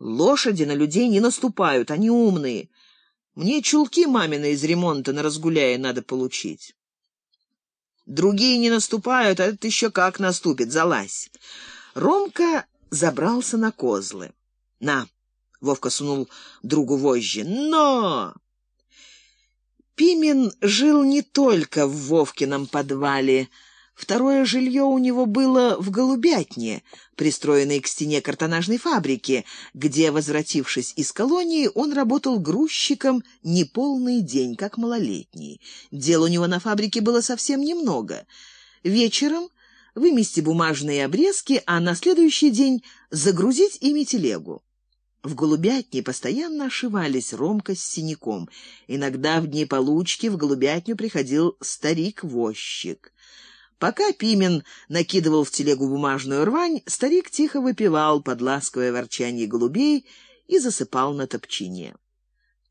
Лошади на людей не наступают, они умные. Мне чулки мамины из ремонта на разгуляе надо получить. Другие не наступают, а это еще как наступит, залазь. Ромка забрался на козлы. На, Вовка сунул другу вожжи. Но! Пимен жил не только в Вовкином подвале, Второе жилье у него было в Голубятне, пристроенной к стене картонажной фабрики, где, возвратившись из колонии, он работал грузчиком неполный день, как малолетний. Дел у него на фабрике было совсем немного. Вечером вымести бумажные обрезки, а на следующий день загрузить ими телегу. В голубятне постоянно ошивались Ромка с синяком. Иногда в дни получки в голубятню приходил старик-возчик. Пока Пимен накидывал в телегу бумажную рвань, старик тихо выпивал под ласковое ворчанье голубей и засыпал на топчине.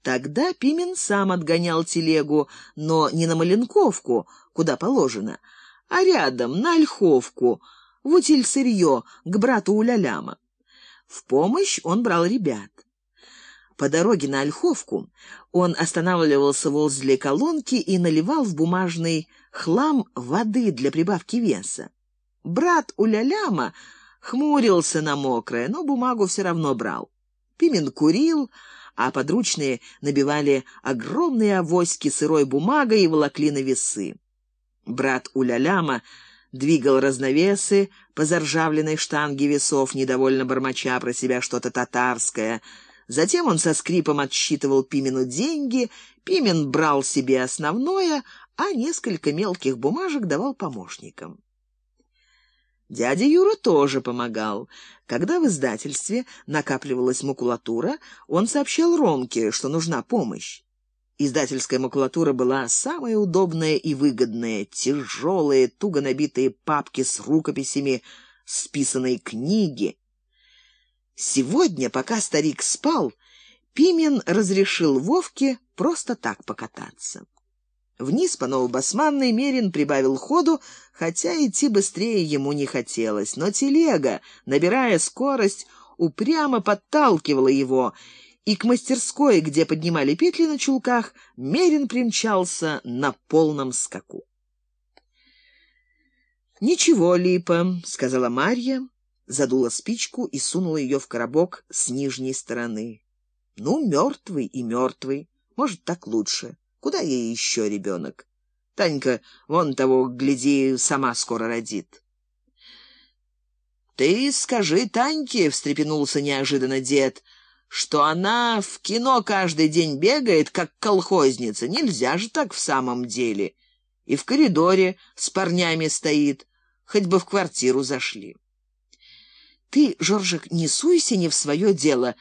Тогда Пимен сам отгонял телегу, но не на Маленковку, куда положено, а рядом, на Ольховку, в утиль-сырье, к брату Уляляма. В помощь он брал ребят. По дороге на Ольховку он останавливался возле колонки и наливал в бумажный хлам воды для прибавки веса. Брат Уляляма хмурился на мокрое, но бумагу все равно брал. Пимен курил, а подручные набивали огромные авоськи сырой бумагой и волокли на весы. Брат Уляляма двигал разновесы по заржавленной штанге весов, недовольно бормоча про себя что-то татарское — Затем он со скрипом отсчитывал Пимену деньги, Пимен брал себе основное, а несколько мелких бумажек давал помощникам. Дядя Юра тоже помогал. Когда в издательстве накапливалась макулатура, он сообщал Ромке, что нужна помощь. Издательская макулатура была самая удобная и выгодная. Тяжелые, туго набитые папки с рукописями, списанные книги. Сегодня, пока старик спал, Пимен разрешил Вовке просто так покататься. Вниз по Новобасманной Мерин прибавил ходу, хотя идти быстрее ему не хотелось. Но телега, набирая скорость, упрямо подталкивала его, и к мастерской, где поднимали петли на чулках, Мерин примчался на полном скаку. «Ничего, Липа», — сказала Марья, задула спичку и сунула ее в коробок с нижней стороны. Ну, мертвый и мертвый. Может, так лучше. Куда ей еще ребенок? Танька, вон того, гляди, сама скоро родит. «Ты скажи Таньке», — встрепенулся неожиданно дед, «что она в кино каждый день бегает, как колхозница. Нельзя же так в самом деле. И в коридоре с парнями стоит, хоть бы в квартиру зашли». Ты, Жоржик, не суйся не в свое дело.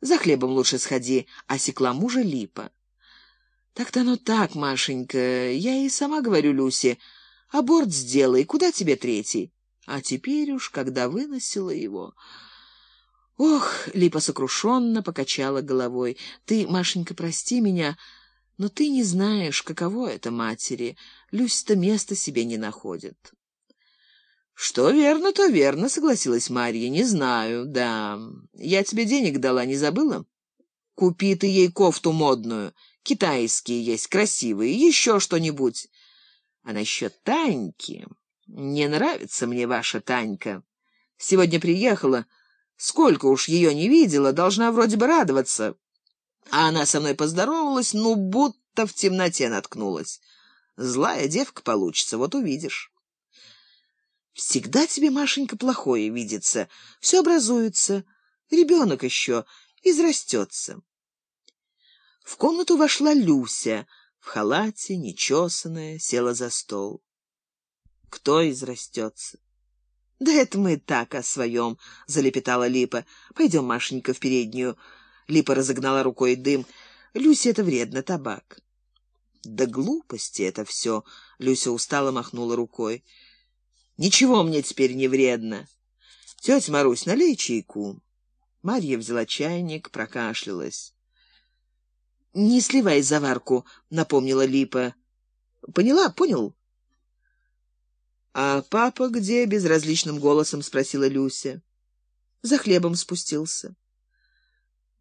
За хлебом лучше сходи, осекла мужа Липа. Так-то оно так, Машенька. Я и сама говорю Люсе. Аборт сделай, куда тебе третий? А теперь уж, когда выносила его... Ох, Липа сокрушенно покачала головой. Ты, Машенька, прости меня, но ты не знаешь, каково это матери. Люся-то места себе не находит. «Что верно, то верно», — согласилась Марья. «Не знаю, да. Я тебе денег дала, не забыла? Купи ты ей кофту модную. Китайские есть, красивые, еще что-нибудь. А насчет Таньки... Не нравится мне ваша Танька. Сегодня приехала. Сколько уж ее не видела, должна вроде бы радоваться. А она со мной поздоровалась, ну, будто в темноте наткнулась. Злая девка получится, вот увидишь». Всегда тебе, Машенька, плохое видится. Все образуется. Ребенок еще израстется. В комнату вошла Люся, в халате, нечесанная, села за стол. Кто израстется? Да это мы так о своем, залепетала Липа. Пойдем, Машенька, в переднюю. Липа разогнала рукой дым. Люся, это вредно, табак. Да глупости это все. Люся устало махнула рукой. Ничего мне теперь не вредно. Тетя Марусь, налей чайку. Марья взяла чайник, прокашлялась. «Не сливай заварку», — напомнила Липа. «Поняла, понял?» «А папа где?» — безразличным голосом спросила Люся. «За хлебом спустился».